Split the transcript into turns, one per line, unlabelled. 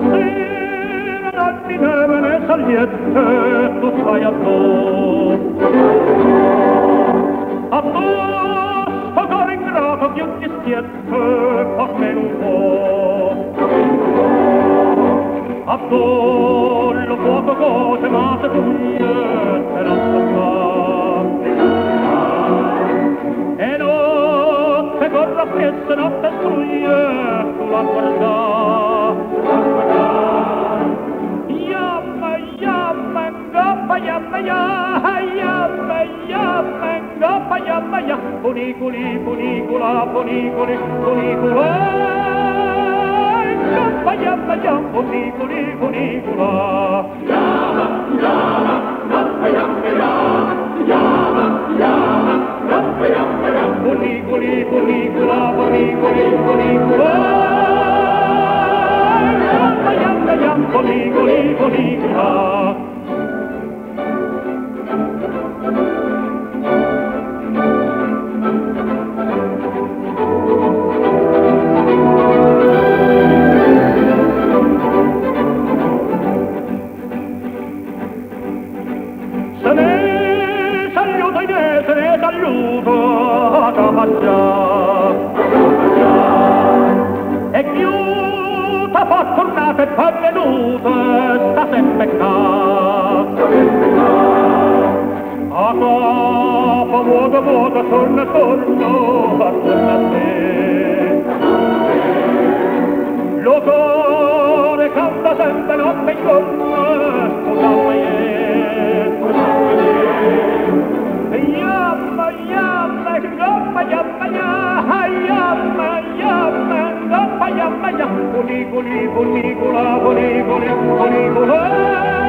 sera d'altri nevene sagliette tu stai a tu a tu sto cor ingrato che ti schiette fa me un po' a tu lo fuoco cose ma se tu niente non sa fa e notte corra fiesta notte struie tu la guardare maia, maia, ponicoli, ponicola, ponicoli, ponicola. Maia, maia, ponicoli, ponicola. Yama, yama, nappa, yappa, yama. Yama, yama, nappa, yappa, yama. Ponicoli, ponicola, ponicoli, ponicola. Yappa, yappa, yappa, ponicoli, ponicola. da luto a e chiuta fa' tornate, fa' venute, sta sempre ca, sta sempre a ca fa' vuoto, vuoto, torna, torna, torna a te, torna a te, lo core canta sempre notte in corno, Bonicola, Bonicola, Bonicola, Bonicola.